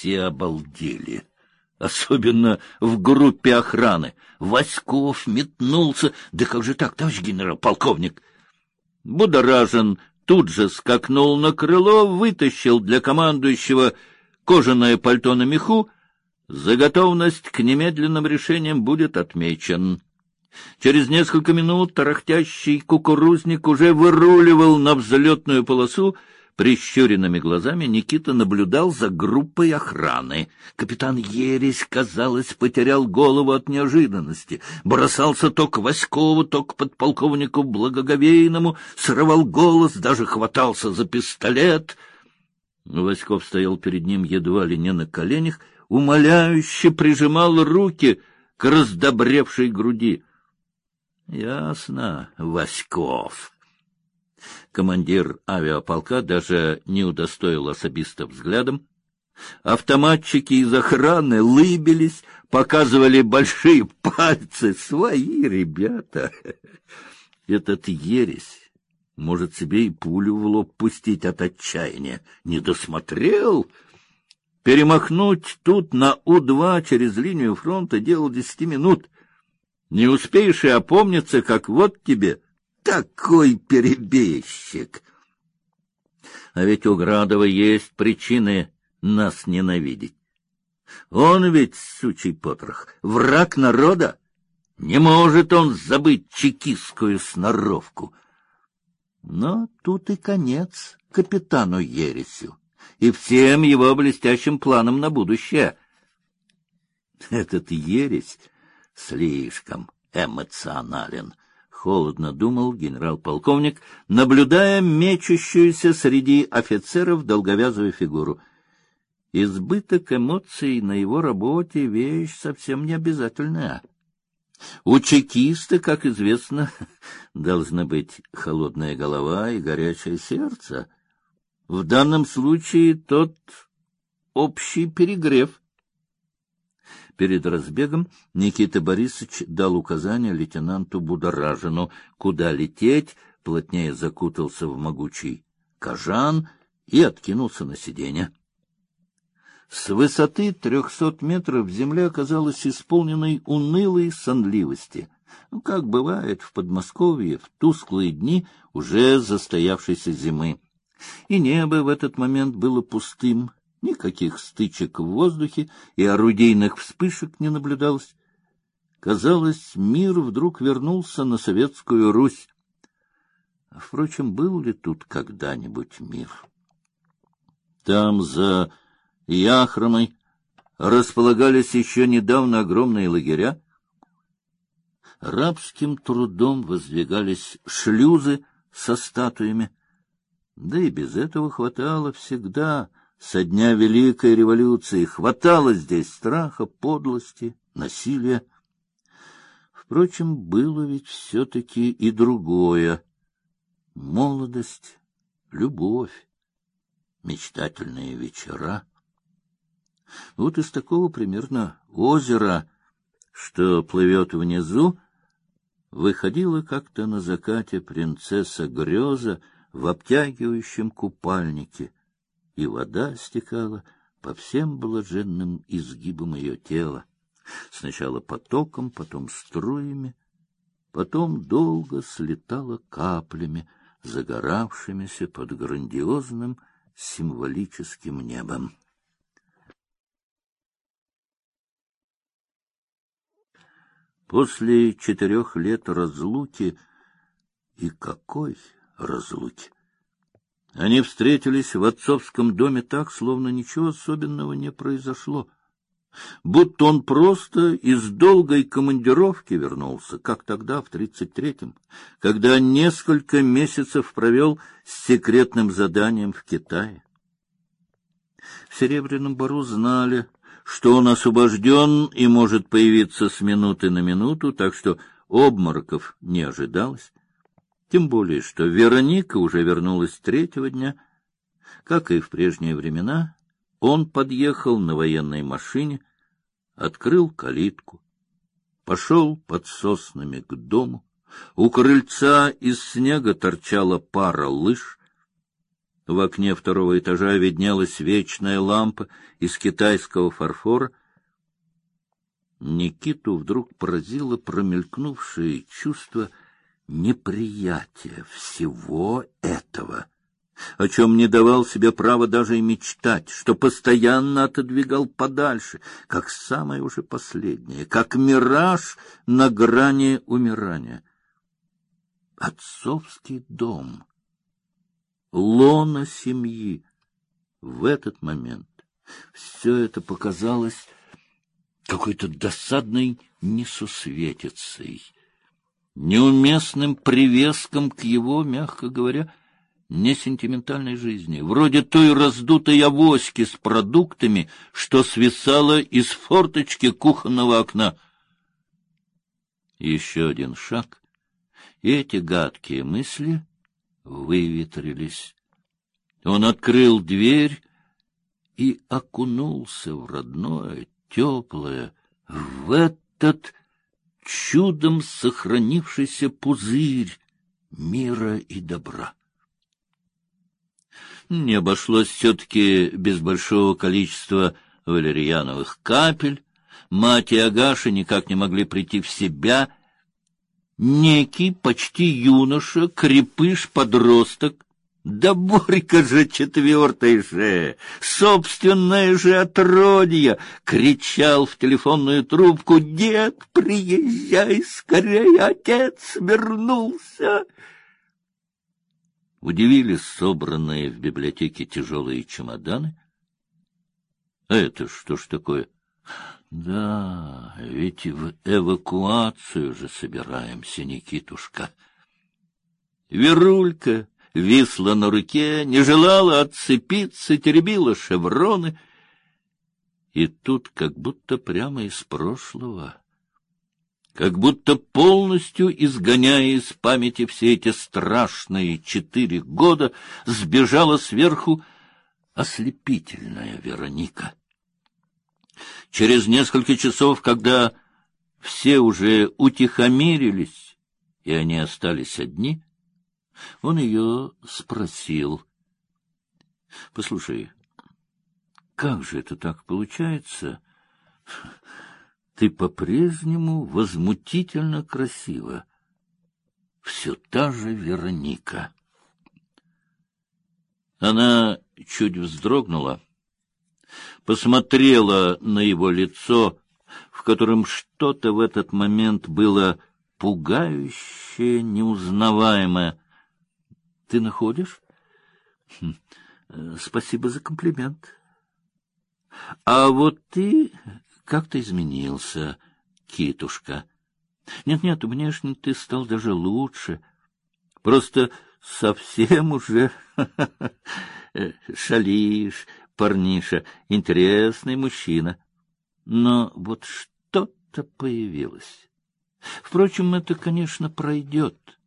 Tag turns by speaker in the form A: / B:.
A: все обалдели. Особенно в группе охраны. Васьков метнулся. Да как же так, товарищ генерал-полковник? Будоражен тут же скакнул на крыло, вытащил для командующего кожаное пальто на меху. За готовность к немедленным решениям будет отмечен. Через несколько минут тарахтящий кукурузник уже выруливал на взлетную полосу, Прищуренными глазами Никита наблюдал за группой охраны. Капитан Ересь, казалось, потерял голову от неожиданности. Бросался то к Васькову, то к подполковнику Благоговейному, срывал голос, даже хватался за пистолет. Васьков стоял перед ним едва ли не на коленях, умоляюще прижимал руки к раздобревшей груди. — Ясно, Васьков. Командир авиаполка даже не удостоил особиста взглядом. Автоматчики из охраны лыбились, показывали большие пальцы. Свои ребята. Этот ересь может себе и пулю в лоб пустить от отчаяния. Не досмотрел. Перемахнуть тут на У-2 через линию фронта дело десяти минут. Не успеешь и опомниться, как вот тебе такой перебежчик! А ведь у Градова есть причины нас ненавидеть. Он ведь, сучий потрох, враг народа. Не может он забыть чекистскую сноровку. Но тут и конец капитану Ересю и всем его блестящим планам на будущее. Этот Ересь слишком эмоционален холодно думал генерал-полковник, наблюдая мечущуюся среди офицеров долговязую фигуру. Избыток эмоций на его работе вещь совсем не обязательная. У чекиста, как известно, должна быть холодная голова и горячее сердце. В данном случае тот общий перегрев. Перед разбегом Никита Борисович дал указание лейтенанту Будоражину, куда лететь, плотнее закутался в могучий кожан и откинулся на сиденье. С высоты трехсот метров земля оказалась исполненной унылой сонливости, ну, как бывает в Подмосковье в тусклые дни уже застоявшейся зимы. И небо в этот момент было пустым, Никаких стычек в воздухе и орудийных вспышек не наблюдалось. Казалось, мир вдруг вернулся на советскую Русь. Впрочем, был ли тут когда-нибудь мир? Там, за Яхромой, располагались еще недавно огромные лагеря. Рабским трудом воздвигались шлюзы со статуями. Да и без этого хватало всегда со дня Великой революции хватало здесь страха, подлости, насилия. Впрочем, было ведь все-таки и другое. Молодость, любовь, мечтательные вечера. Вот из такого примерно озера, что плывет внизу, выходила как-то на закате принцесса Греза в обтягивающем купальнике — и вода стекала по всем блаженным изгибам ее тела, сначала потоком, потом струями, потом долго слетала каплями, загоравшимися под грандиозным символическим небом. После четырех лет разлуки, и какой разлуки! Они встретились в отцовском доме так, словно ничего особенного не произошло. Будто он просто из долгой командировки вернулся, как тогда, в тридцать третьем, когда несколько месяцев провел с секретным заданием в Китае. В Серебряном Бару знали, что он освобожден и может появиться с минуты на минуту, так что обмороков не ожидалось. Тем более, что Вероника уже вернулась третьего дня. Как и в прежние времена, он подъехал на военной машине, открыл калитку, пошел под соснами к дому. У крыльца из снега торчала пара лыж. В окне второго этажа виднелась вечная лампа из китайского фарфора. Никиту вдруг поразило промелькнувшее чувство неприятия всего этого, о чем не давал себе права даже и мечтать, что постоянно отодвигал подальше, как самое уже последнее, как мираж на грани умирания. Отцовский дом — лона семьи. В этот момент все это показалось какой-то досадной несусветицей, неуместным привеском к его, мягко говоря, несентиментальной жизни, вроде той раздутой авоськи с продуктами, что свисала из форточки кухонного окна. Еще один шаг, и эти гадкие мысли выветрились. Он открыл дверь и окунулся в родное, теплое, в этот чудом сохранившийся пузырь мира и добра. Не обошлось все-таки без большого количества валерьяновых капель. Мать и Агаша никак не могли прийти в себя — некий почти юноша, крепыш-подросток, да Борька же четвертый же, собственное же отродье, кричал в телефонную трубку, «Дед, приезжай скорее, отец вернулся!» Удивились собранные в библиотеке тяжелые чемоданы. «А это что ж такое?» Да, ведь в эвакуацию же собираемся, Никитушка. Верулька висла на руке, не желала отцепиться, теребила шевроны. И тут как будто прямо из прошлого, как будто полностью изгоняя из памяти все эти страшные четыре года, сбежала сверху ослепительная Вероника. Через несколько часов, когда все уже утихомирились, и они остались одни, он ее спросил. — Послушай, как же это так получается? Ты по-прежнему возмутительно красива. Все та же Вероника. Она чуть вздрогнула посмотрела на его лицо, в котором что-то в этот момент было пугающее, неузнаваемое. — Ты находишь? Хм, — Спасибо за комплимент. — А вот ты как-то изменился, китушка. Нет-нет, внешне ты стал даже лучше. Просто совсем уже шалишь, парниша, интересный мужчина. Но вот что-то появилось. Впрочем, это, конечно, пройдет.